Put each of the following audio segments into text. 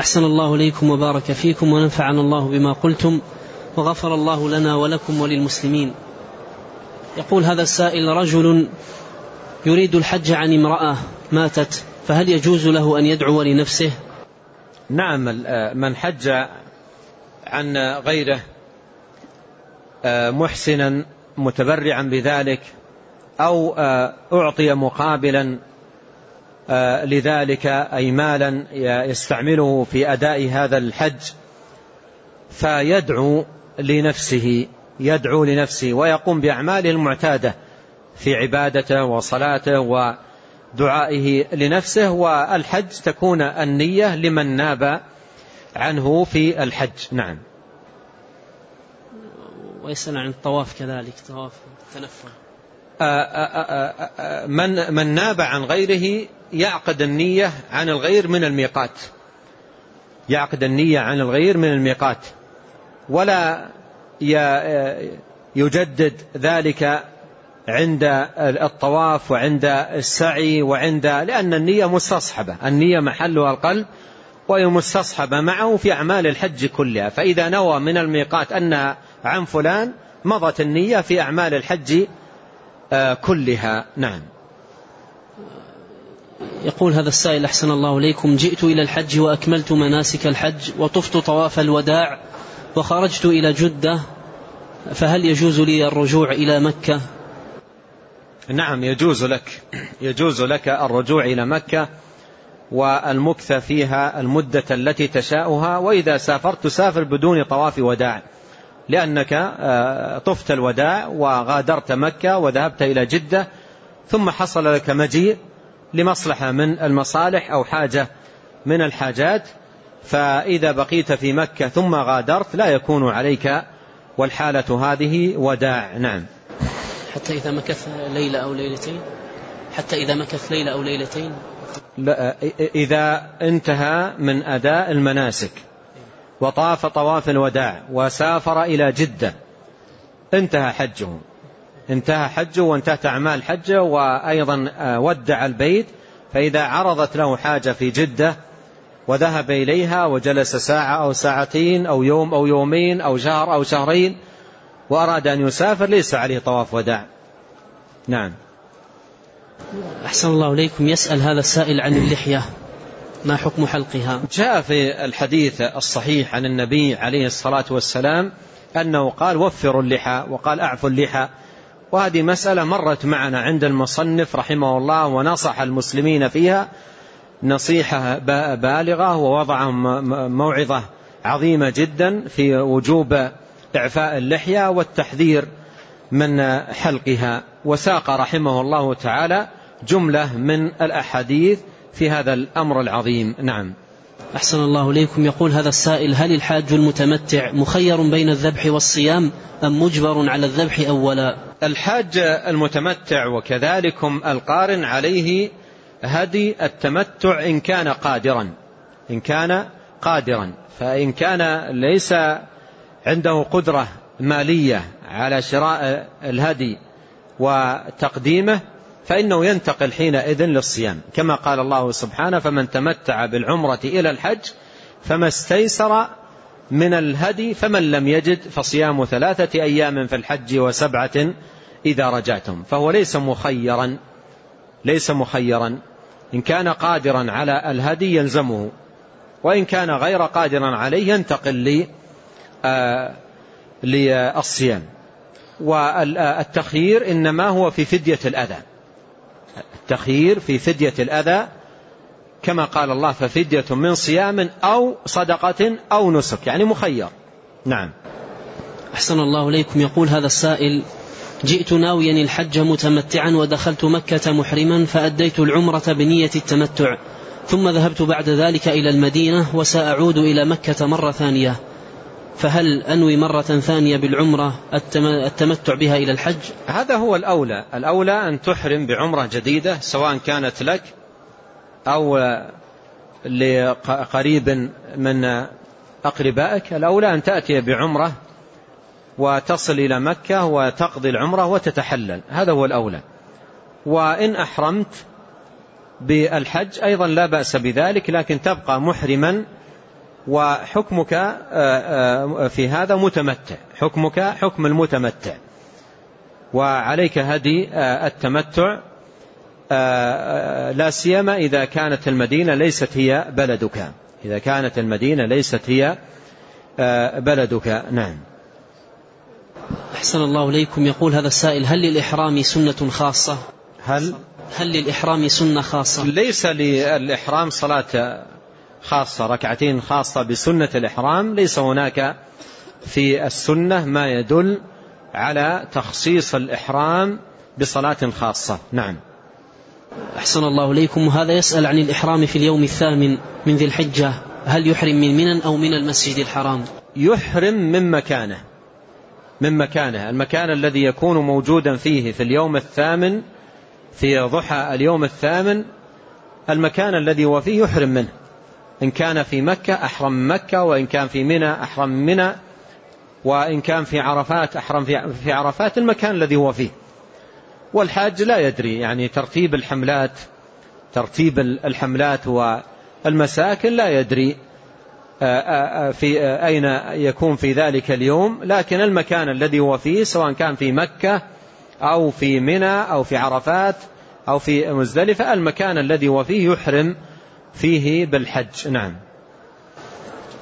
أحسن الله إليكم وبارك فيكم ونفعنا الله بما قلتم وغفر الله لنا ولكم وللمسلمين. يقول هذا السائل رجل يريد الحج عن امرأة ماتت فهل يجوز له أن يدعو لنفسه؟ نعم من حج عن غيره محسنا متبرعا بذلك أو أعطي مقابلا لذلك أي مالا يستعمله في أداء هذا الحج فيدعو لنفسه يدعو لنفسه ويقوم بأعماله المعتادة في عبادته وصلاته ودعائه لنفسه والحج تكون النية لمن ناب عنه في الحج. نعم. ويسأل عن الطواف كذلك طواف التنفل من من ناب عن غيره يعقد النية عن الغير من الميقات. يعقد النية عن الغير من الميقات. ولا يجدد ذلك عند الطواف وعند السعي وعند لأن النية مستصحبة. النية محلها القلب وهي مستصحبة معه في أعمال الحج كلها. فإذا نوى من الميقات أنها عن فلان مضت النية في أعمال الحج كلها. نعم. يقول هذا السائل أحسن الله إليكم. جئت إلى الحج وأكملت مناسك الحج وطفت طواف الوداع وخرجت إلى جدة فهل يجوز لي الرجوع إلى مكة؟ نعم يجوز لك. يجوز لك الرجوع إلى مكة والمكث فيها المدة التي تشاؤها وإذا سافرت تسافر بدون طواف وداع لأنك طفت الوداع وغادرت مكة وذهبت إلى جدة ثم حصل لك مجيء لمصلحة من المصالح أو حاجة من الحاجات فإذا بقيت في مكة ثم غادرت لا يكون عليك والحالة هذه وداع. نعم. حتى إذا مكث ليلة أو ليلتين؟ حتى إذا مكث ليلة أو ليلتين؟ لا إذا انتهى من أداء المناسك وطاف طواف الوداع وسافر إلى جدة انتهى حجه. انتهى حجه وانتهت أعمال حجه وأيضا ودع البيت فإذا عرضت له حاجة في جدة وذهب إليها وجلس ساعة أو ساعتين أو يوم أو يومين أو شهر أو شهرين وأراد أن يسافر ليس عليه طواف وداع. نعم. أحسن الله إليكم. يسأل هذا السائل عن اللحية. ما حكم حلقها؟ جاء في الحديث الصحيح عن النبي عليه الصلاة والسلام أنه قال وفروا اللحى وقال أعفوا اللحى وهذه مسألة مرت معنا عند المصنف رحمه الله ونصح المسلمين فيها نصيحة بالغة ووضعهم موعظة عظيمة جدا في وجوب إعفاء اللحية والتحذير من حلقها. وساق رحمه الله تعالى جملة من الأحاديث في هذا الأمر العظيم. نعم. أحسن الله إليكم. يقول هذا السائل هل الحاج المتمتع مخير بين الذبح والصيام أم مجبر على الذبح أولا؟ الحاج المتمتع وكذلكم القارن عليه هدي التمتع إن كان قادرا إن كان قادرا. فإن كان ليس عنده قدرة مالية على شراء الهدي وتقديمه فإنه ينتقل حينئذ للصيام. كما قال الله سبحانه فمن تمتع بالعمرة إلى الحج فما استيسر من الهدي فمن لم يجد فصيام ثلاثة أيام في الحج وسبعة إذا رجعتم. فهو ليس مخيرا ليس مخيرا. إن كان قادرا على الهدي يلزمه وإن كان غير قادرا عليه ينتقل للصيام. والتخيير إنما هو في فدية الأذى. التخيير في فدية الأذى كما قال الله ففدية من صيام أو صدقة أو نسك يعني مخير. نعم. أحسن الله إليكم. يقول هذا السائل جئت ناويا الحج متمتعا ودخلت مكة محرما فأديت العمرة بنية التمتع ثم ذهبت بعد ذلك إلى المدينة وسأعود إلى مكة مرة ثانية. فهل أنوي مرة ثانية بالعمرة التمتع بها إلى الحج؟ هذا هو الأولى. الأولى أن تحرم بعمرة جديدة سواء كانت لك أو لقريب من أقربائك الأولى أن تأتي بعمرة وتصل إلى مكة وتقضي العمرة وتتحلل. هذا هو الأولى. وإن أحرمت بالحج أيضا لا بأس بذلك لكن تبقى محرما وحكمك في هذا متمتع. حكمك حكم المتمتع. وعليك هدي التمتع. لا سيما إذا كانت المدينة ليست هي بلدك. إذا كانت المدينة ليست هي بلدك. نعم. أحسن الله إليكم. يقول هذا السائل هل للإحرام سنة خاصة؟ هل؟ هل للإحرام سنة خاصة؟ ليس للإحرام صلاة خاصة ركعتين خاصة بسنة الإحرام. ليس هناك في السنة ما يدل على تخصيص الإحرام بصلاة خاصة. نعم. أحسن الله إليكم. وهذا يسأل عن الإحرام في اليوم الثامن من ذي الحجة. هل يحرم من منى أو من المسجد الحرام؟ يحرم من مكانه. من مكانه. المكان الذي يكون موجودا فيه في اليوم الثامن في ضحى اليوم الثامن المكان الذي هو فيه يحرم منه. إن كان في مكة أحرم مكة وإن كان في منى أحرم منى وإن كان في عرفات أحرم في عرفات المكان الذي هو فيه. والحاج لا يدري يعني ترتيب الحملات ترتيب الحملات والمساكن لا يدري في أين يكون في ذلك اليوم لكن المكان الذي هو فيه سواء كان في مكة أو في منى أو في عرفات أو في مزدلفة المكان الذي هو فيه يحرم فيه بالحج. نعم.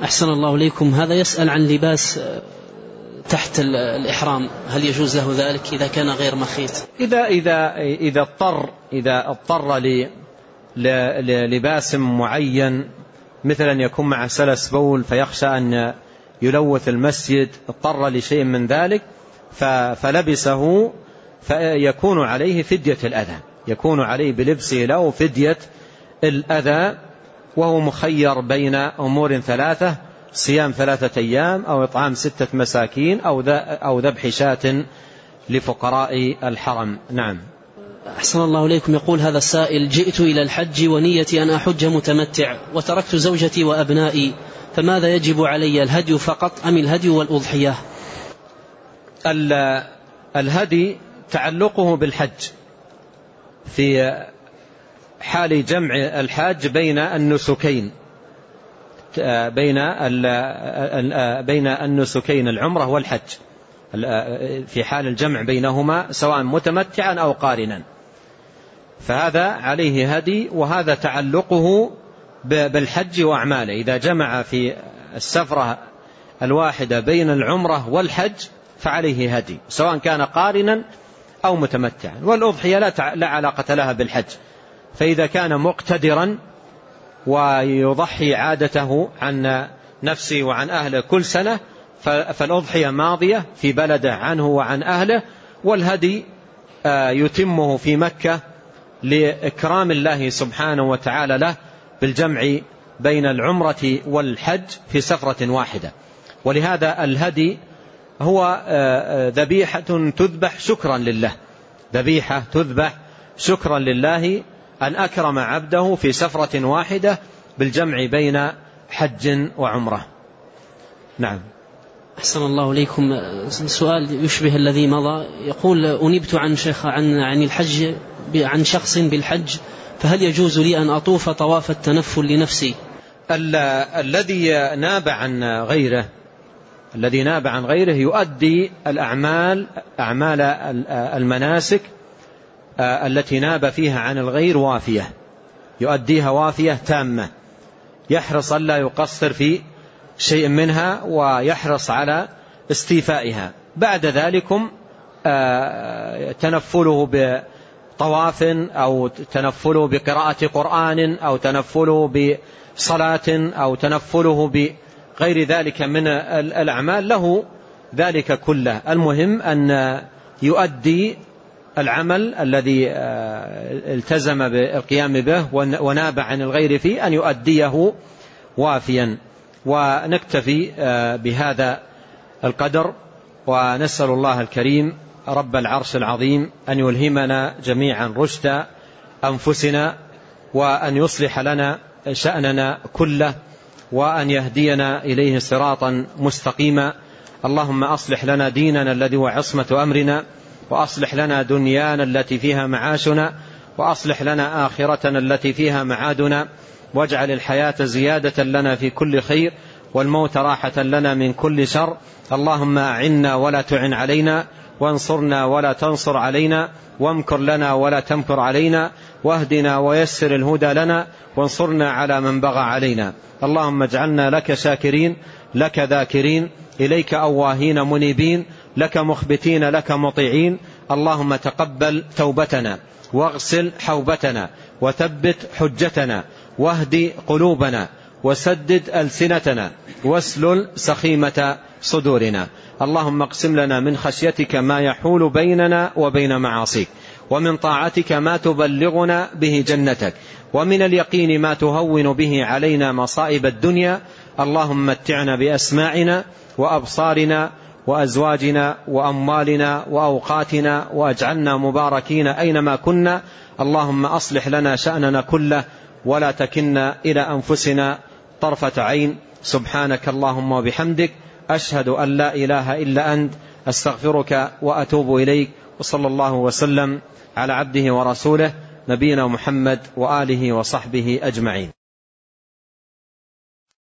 أحسن الله إليكم. هذا يسأل عن لباس تحت الإحرام هل يجوز له ذلك إذا كان غير مخيط؟ إذا, إذا, إذا اضطر إذا اضطر للباس معين مثلا يكون مع سلس بول فيخشى أن يلوث المسجد اضطر لشيء من ذلك فلبسه فيكون عليه فدية الأذى. يكون عليه بلبسه له فدية الأذى وهو مخير بين أمور ثلاثة. صيام ثلاثة أيام أو إطعام ستة مساكين أو ذبح شاة لفقراء الحرم. نعم. أحسن الله إليكم. يقول هذا السائل جئت إلى الحج ونيتي أن أحج متمتع وتركت زوجتي وأبنائي فماذا يجب علي الهدي فقط أم الهدي والأضحية؟ الهدي تعلقه بالحج. في حال جمع الحاج بين النسكين. بين بين النسكين العمرة والحج. في حال الجمع بينهما سواء متمتعا أو قارنا. فهذا عليه هدي وهذا تعلقه بالحج وأعماله. إذا جمع في السفرة الواحدة بين العمرة والحج فعليه هدي. سواء كان قارنا أو متمتعا. والأضحية لا علاقة لها بالحج. فإذا كان مقتدرا ويضحي عادته عن نفسه وعن أهله كل سنة فالأضحية ماضية في بلده عنه وعن أهله والهدي آه، يتمه في مكة لإكرام الله سبحانه وتعالى له بالجمع بين العمرة والحج في سفرة واحدة. ولهذا الهدي هو آه، آه، ذبيحة تذبح شكرا لله. ذبيحة تذبح شكرا لله أن أكرم عبده في سفرة واحدة بالجمع بين حج وعمرة. نعم. أحسن الله إليكم. سؤال يشبه الذي مضى. يقول أنبت عن شيخ عن عن الحج عن شخص بالحج فهل يجوز لي أن أطوف طواف التنفل لنفسي؟ الذي ناب عن غيره الذي ناب عن غيره يؤدي الأعمال أعمال المناسك التي ناب فيها عن الغير وافية يؤديها وافية تامة يحرص ألا يقصر في شيء منها ويحرص على استيفائها. بعد ذلكم آه، تنفله بطواف أو تنفله بقراءة قرآن أو تنفله بصلاة أو تنفله بغير ذلك من الأعمال له ذلك كله. المهم أن يؤدي العمل الذي آه، التزم بالقيام به وناب عن الغير فيه أن يؤديه وافيا. ونكتفي آه، بهذا القدر. ونسأل الله الكريم رب العرش العظيم أن يلهمنا جميعا رشد أنفسنا وأن يصلح لنا شأننا كله وأن يهدينا إليه صراطا مستقيما. اللهم أصلح لنا ديننا الذي هو عصمة أمرنا. وأصلح لنا دنيانا التي فيها معاشنا وأصلح لنا آخرتنا التي فيها معادنا واجعل الحياة زيادة لنا في كل خير والموت راحة لنا من كل شر. اللهم أعنا ولا تعن علينا وانصرنا ولا تنصر علينا وامكر لنا ولا تمكر علينا واهدنا ويسر الهدى لنا وانصرنا على من بغى علينا. اللهم اجعلنا لك شاكرين لك ذاكرين إليك أواهين منيبين لك مخبتين لك مطيعين. اللهم تقبل توبتنا واغسل حوبتنا وثبت حجتنا واهد قلوبنا وسدد ألسنتنا واسلل سخيمة صدورنا. اللهم اقسم لنا من خشيتك ما يحول بيننا وبين معاصيك ومن طاعتك ما تبلغنا به جنتك ومن اليقين ما تهون به علينا مصائب الدنيا. اللهم متعنا بأسماعنا وأبصارنا وأزواجنا وأموالنا وأوقاتنا وأجعلنا مباركين أينما كنا. اللهم أصلح لنا شأننا كله ولا تكلنا إلى أنفسنا طرفة عين. سبحانك اللهم وبحمدك. أشهد أن لا إله إلا أنت. أستغفرك وأتوب إليك. وصلى الله وسلم على عبده ورسوله نبينا محمد وآله وصحبه أجمعين.